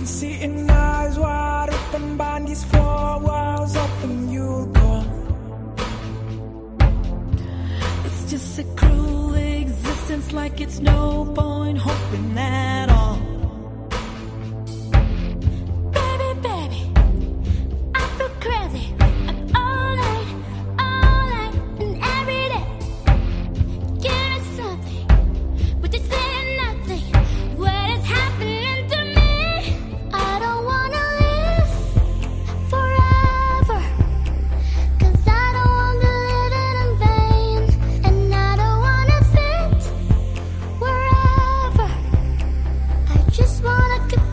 can see eyes wide open, behind these four walls open, you'll go. It's just a cruel existence, like it's no point hoping that. look at